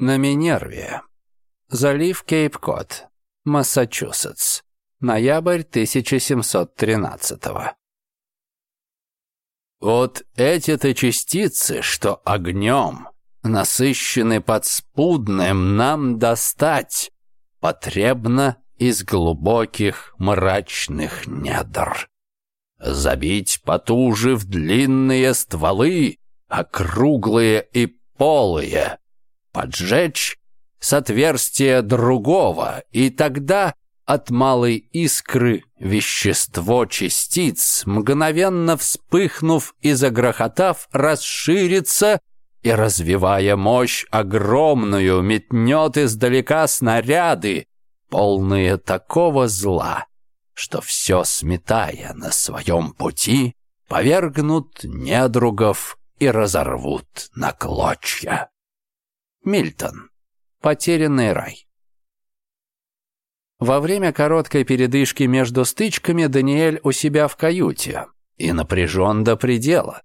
На Минерве. Залив Кейп-Кот. Массачусетс. Ноябрь 1713 -го. Вот эти-то частицы, что огнем, насыщены подспудным, нам достать потребно из глубоких мрачных недр. Забить потуже в длинные стволы, округлые и полые, поджечь с отверстия другого, и тогда от малой искры вещество частиц, мгновенно вспыхнув и загрохотав, расширится и, развивая мощь огромную, метнет издалека снаряды, полные такого зла, что все сметая на своем пути, повергнут недругов и разорвут на клочья. Мильтон. Потерянный рай. Во время короткой передышки между стычками Даниэль у себя в каюте и напряжен до предела.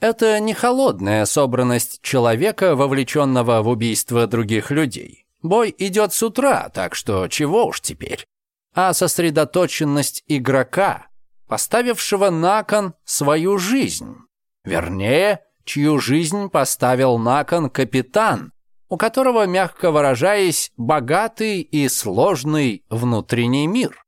Это не холодная собранность человека, вовлеченного в убийство других людей. Бой идет с утра, так что чего уж теперь. А сосредоточенность игрока, поставившего на кон свою жизнь. Вернее, чью жизнь поставил на кон капитан, у которого, мягко выражаясь, богатый и сложный внутренний мир.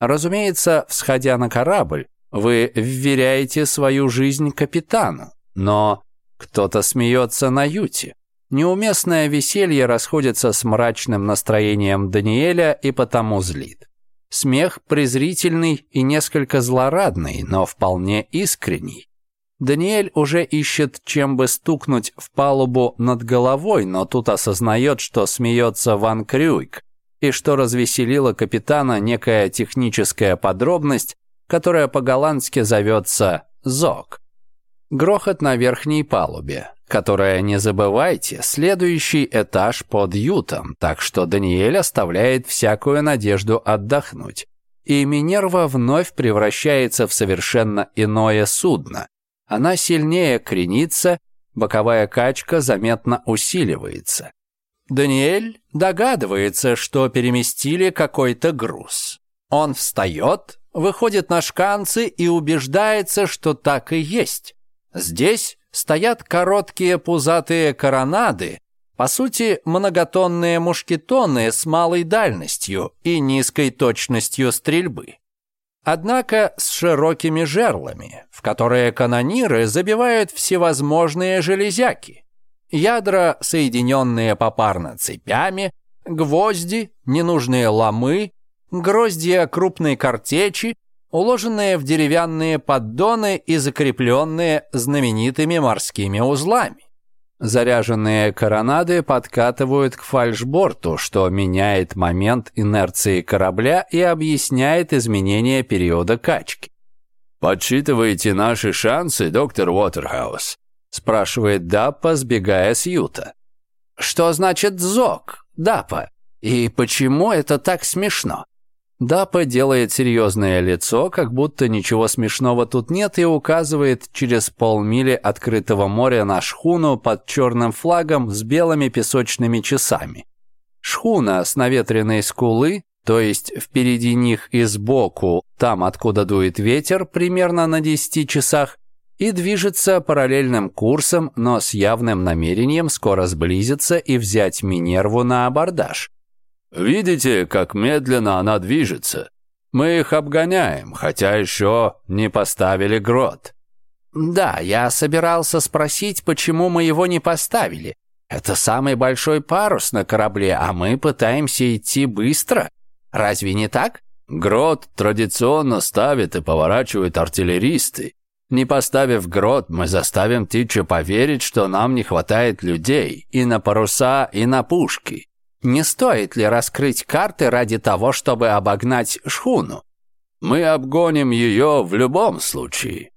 Разумеется, всходя на корабль, вы вверяете свою жизнь капитану, но кто-то смеется на юте. Неуместное веселье расходится с мрачным настроением Даниэля и потому злит. Смех презрительный и несколько злорадный, но вполне искренний. Даниэль уже ищет, чем бы стукнуть в палубу над головой, но тут осознает, что смеется Ван Крюйк, и что развеселила капитана некая техническая подробность, которая по-голландски зовется «зок». Грохот на верхней палубе, которая, не забывайте, следующий этаж под ютом, так что Даниэль оставляет всякую надежду отдохнуть. И Минерва вновь превращается в совершенно иное судно, она сильнее кренится, боковая качка заметно усиливается. Даниэль догадывается, что переместили какой-то груз. Он встает, выходит на шканцы и убеждается, что так и есть. Здесь стоят короткие пузатые коронады, по сути, многотонные мушкетоны с малой дальностью и низкой точностью стрельбы. Однако с широкими жерлами, в которые канониры забивают всевозможные железяки. Ядра, соединенные попарно цепями, гвозди, ненужные ломы, гроздья крупной картечи, уложенные в деревянные поддоны и закрепленные знаменитыми морскими узлами. Заряженные коронады подкатывают к фальшборту, что меняет момент инерции корабля и объясняет изменение периода качки. «Подсчитываете наши шансы, доктор Уотерхаус?» – спрашивает Даппа, сбегая с Юта. «Что значит «зок», Даппа? И почему это так смешно?» Дапа делает серьезное лицо, как будто ничего смешного тут нет, и указывает через полмили открытого моря на шхуну под черным флагом с белыми песочными часами. Шхуна с наветренной скулы, то есть впереди них и сбоку, там, откуда дует ветер, примерно на 10 часах, и движется параллельным курсом, но с явным намерением скоро сблизиться и взять Минерву на абордаж. Видите, как медленно она движется? Мы их обгоняем, хотя еще не поставили грот. Да, я собирался спросить, почему мы его не поставили. Это самый большой парус на корабле, а мы пытаемся идти быстро. Разве не так? Грот традиционно ставят и поворачивают артиллеристы. Не поставив грот, мы заставим Тича поверить, что нам не хватает людей и на паруса, и на пушки. Не стоит ли раскрыть карты ради того, чтобы обогнать шхуну? Мы обгоним ее в любом случае.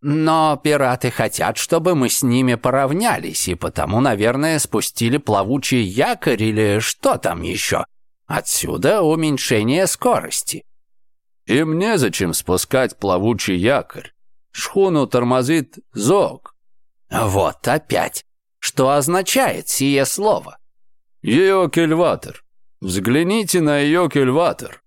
Но пираты хотят, чтобы мы с ними поравнялись, и потому, наверное, спустили плавучий якорь или что там еще. Отсюда уменьшение скорости. И мне зачем спускать плавучий якорь? Шхуну тормозит зог. Вот опять. Что означает сие слово? Ее кельватор. Взгляните на ее кельватор».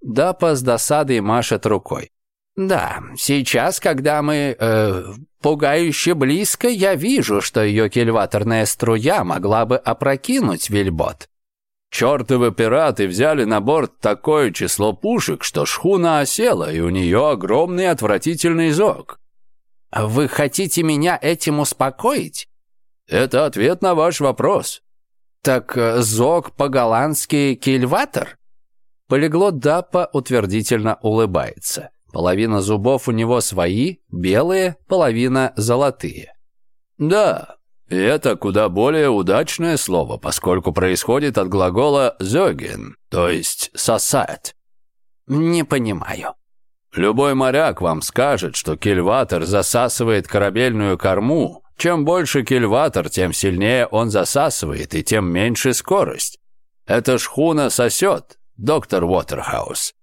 Дапа с досадой машет рукой. «Да, сейчас, когда мы... Э, пугающе близко, я вижу, что ее кильваторная струя могла бы опрокинуть вельбот». Чёртовы пираты взяли на борт такое число пушек, что шхуна осела, и у нее огромный отвратительный зог. «Вы хотите меня этим успокоить?» «Это ответ на ваш вопрос. «Так э, зог по-голландски кильватор?» Полиглот Даппа утвердительно улыбается. Половина зубов у него свои, белые, половина золотые. «Да, это куда более удачное слово, поскольку происходит от глагола «зёген», то есть сосает. «Не понимаю». Любой моряк вам скажет, что кильватор засасывает корабельную корму, чем больше кильватор, тем сильнее он засасывает и тем меньше скорость. Это шхуна сосет, доктор Уотерхаус.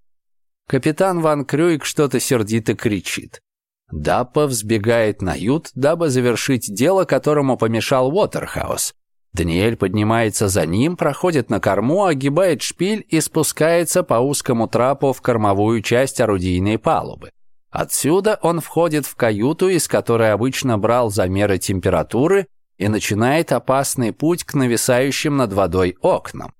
Капитан Ван Крюик что-то сердито кричит. Даппа взбегает на ют, дабы завершить дело, которому помешал Уотерхаус. Даниэль поднимается за ним, проходит на корму, огибает шпиль и спускается по узкому трапу в кормовую часть орудийной палубы. Отсюда он входит в каюту, из которой обычно брал замеры температуры, и начинает опасный путь к нависающим над водой окнам.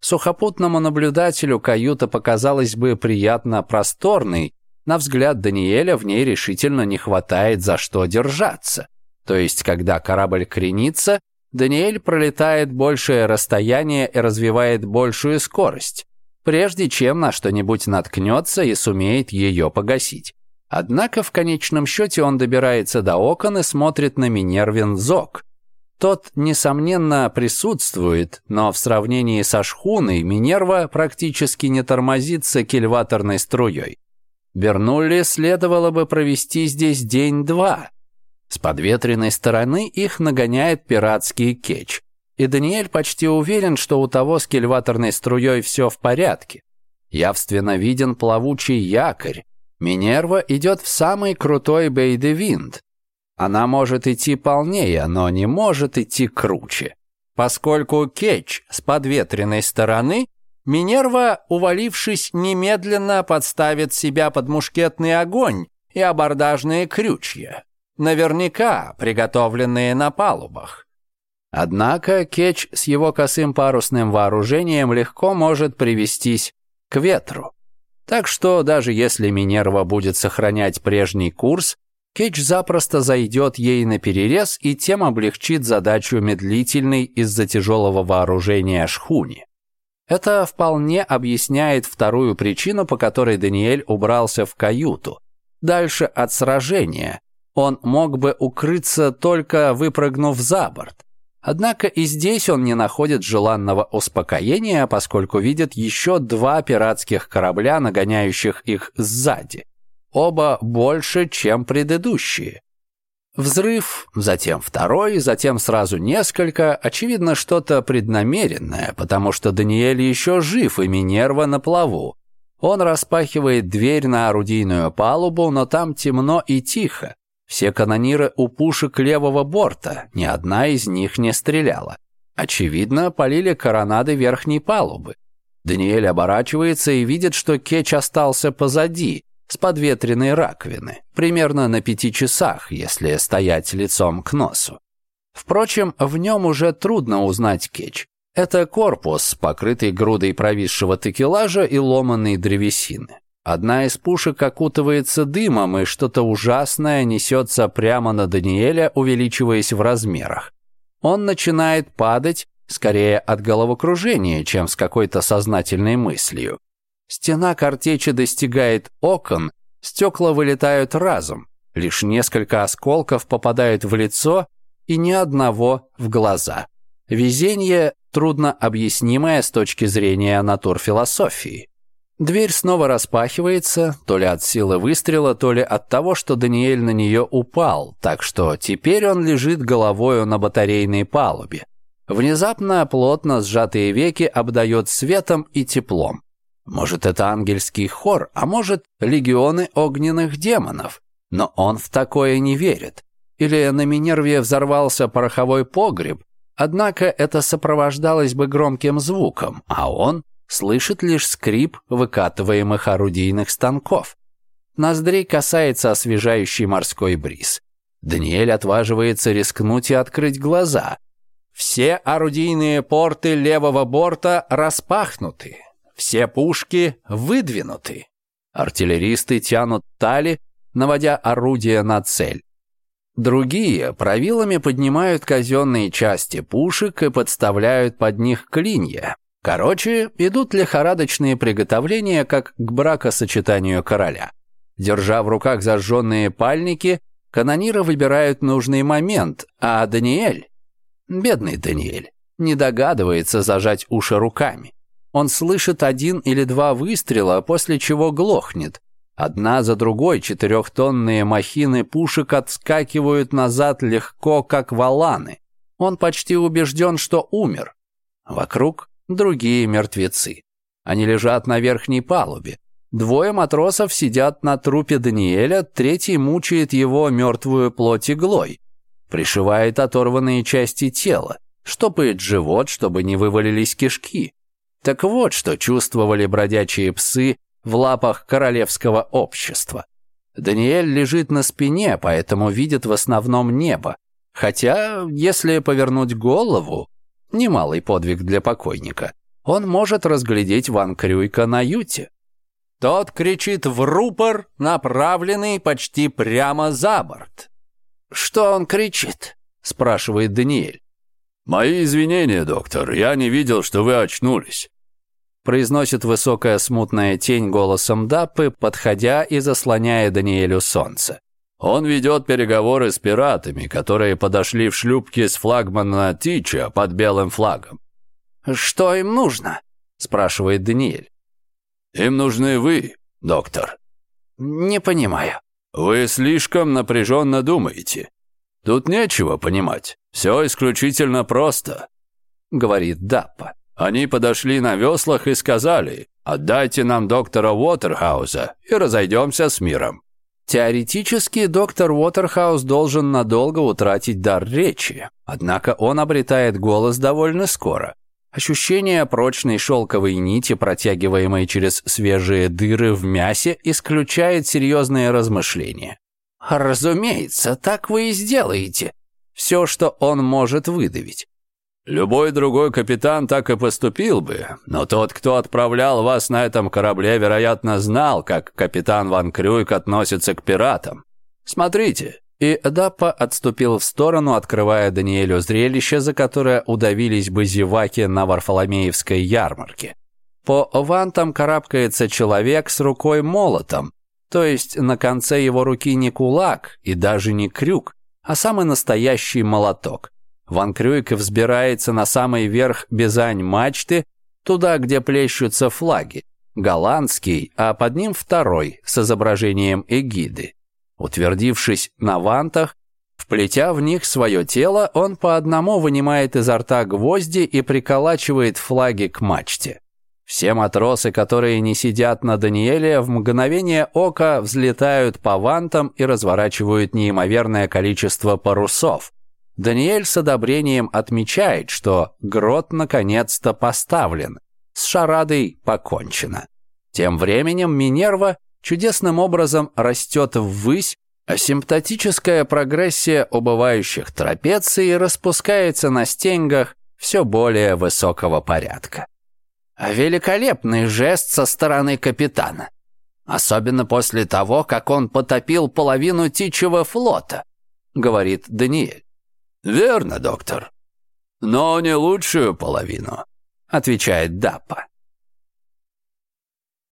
Сухопутному наблюдателю каюта показалась бы приятно просторной, на взгляд Даниэля в ней решительно не хватает за что держаться. То есть, когда корабль кренится, Даниэль пролетает большее расстояние и развивает большую скорость, прежде чем на что-нибудь наткнется и сумеет ее погасить. Однако в конечном счете он добирается до окон и смотрит на Минервин Зок. Тот, несомненно, присутствует, но в сравнении со шхуной Минерва практически не тормозится кильваторной струей. Бернулли следовало бы провести здесь день-два. С подветренной стороны их нагоняет пиратский кетч. И Даниэль почти уверен, что у того с кильваторной струей все в порядке. Явственно виден плавучий якорь, Минерва идет в самый крутой бейдевинт. Она может идти полнее, но не может идти круче. Поскольку кетч с подветренной стороны, Минерва, увалившись, немедленно подставит себя под мушкетный огонь и абордажные крючья, наверняка приготовленные на палубах. Однако кетч с его косым парусным вооружением легко может привестись к ветру. Так что даже если Минерва будет сохранять прежний курс, Кетч запросто зайдет ей на перерез и тем облегчит задачу медлительной из-за тяжелого вооружения шхуни. Это вполне объясняет вторую причину, по которой Даниэль убрался в каюту. Дальше от сражения. Он мог бы укрыться, только выпрыгнув за борт. Однако и здесь он не находит желанного успокоения, поскольку видит еще два пиратских корабля, нагоняющих их сзади. Оба больше, чем предыдущие. Взрыв, затем второй, затем сразу несколько, очевидно, что-то преднамеренное, потому что Даниэль еще жив и Минерва на плаву. Он распахивает дверь на орудийную палубу, но там темно и тихо. Все канониры у пушек левого борта, ни одна из них не стреляла. Очевидно, полили коронады верхней палубы. Даниэль оборачивается и видит, что Кетч остался позади, с подветренной раковины, примерно на пяти часах, если стоять лицом к носу. Впрочем, в нем уже трудно узнать Кетч. Это корпус, покрытый грудой провисшего текелажа и ломанной древесины. Одна из пушек окутывается дымом, и что-то ужасное несется прямо на Даниэля, увеличиваясь в размерах. Он начинает падать, скорее от головокружения, чем с какой-то сознательной мыслью. Стена картечи достигает окон, стекла вылетают разом, лишь несколько осколков попадают в лицо и ни одного в глаза. Везение трудно объяснимое с точки зрения натурфилософии. Дверь снова распахивается, то ли от силы выстрела, то ли от того, что Даниэль на нее упал, так что теперь он лежит головою на батарейной палубе. Внезапно плотно сжатые веки обдает светом и теплом. Может, это ангельский хор, а может, легионы огненных демонов. Но он в такое не верит. Или на Минерве взорвался пороховой погреб, однако это сопровождалось бы громким звуком, а он Слышит лишь скрип выкатываемых орудийных станков. Ноздрей касается освежающий морской бриз. Даниэль отваживается рискнуть и открыть глаза. Все орудийные порты левого борта распахнуты. Все пушки выдвинуты. Артиллеристы тянут тали, наводя орудия на цель. Другие правилами поднимают казенные части пушек и подставляют под них клинья, Короче, идут лихорадочные приготовления как к бракосочетанию короля. Держа в руках зажженные пальники, канонира выбирают нужный момент, а Даниэль, бедный Даниэль, не догадывается зажать уши руками. Он слышит один или два выстрела, после чего глохнет. Одна за другой четырехтонные махины пушек отскакивают назад легко, как валаны. Он почти убежден, что умер. Вокруг другие мертвецы. Они лежат на верхней палубе. Двое матросов сидят на трупе Даниэля, третий мучает его мертвую плоть иглой, пришивает оторванные части тела, штопает живот, чтобы не вывалились кишки. Так вот, что чувствовали бродячие псы в лапах королевского общества. Даниэль лежит на спине, поэтому видит в основном небо. Хотя, если повернуть голову, Немалый подвиг для покойника. Он может разглядеть Ван Крюйка на юте. Тот кричит в рупор, направленный почти прямо за борт. «Что он кричит?» – спрашивает Даниэль. «Мои извинения, доктор, я не видел, что вы очнулись», – произносит высокая смутная тень голосом Дапы, подходя и заслоняя Даниэлю солнце. Он ведет переговоры с пиратами, которые подошли в шлюпке с флагмана Тича под белым флагом. «Что им нужно?» — спрашивает Даниэль. «Им нужны вы, доктор». «Не понимаю». «Вы слишком напряженно думаете. Тут нечего понимать. Все исключительно просто», — говорит Даппа. «Они подошли на веслах и сказали, отдайте нам доктора Уотерхауза и разойдемся с миром. Теоретически доктор Уотерхаус должен надолго утратить дар речи, однако он обретает голос довольно скоро. Ощущение прочной шелковой нити, протягиваемой через свежие дыры в мясе, исключает серьезные размышления. «Разумеется, так вы и сделаете», все, что он может выдавить. Любой другой капитан так и поступил бы, но тот, кто отправлял вас на этом корабле, вероятно, знал, как капитан Ван Крюйк относится к пиратам. Смотрите». И Даппа отступил в сторону, открывая Даниэлю зрелище, за которое удавились бы зеваки на Варфоломеевской ярмарке. По вантам карабкается человек с рукой молотом, то есть на конце его руки не кулак и даже не крюк, а самый настоящий молоток. Ван Крюйк взбирается на самый верх Бизань-мачты, туда, где плещутся флаги. Голландский, а под ним второй, с изображением эгиды. Утвердившись на вантах, вплетя в них свое тело, он по одному вынимает изо рта гвозди и приколачивает флаги к мачте. Все матросы, которые не сидят на Даниэле, в мгновение ока взлетают по вантам и разворачивают неимоверное количество парусов. Даниэль с одобрением отмечает, что грот наконец-то поставлен, с шарадой покончено. Тем временем Минерва чудесным образом растет ввысь, асимптотическая прогрессия убывающих трапеций распускается на стенгах все более высокого порядка. А великолепный жест со стороны капитана. Особенно после того, как он потопил половину птичьего флота, говорит Даниэль. «Верно, доктор. Но не лучшую половину», — отвечает Даппа.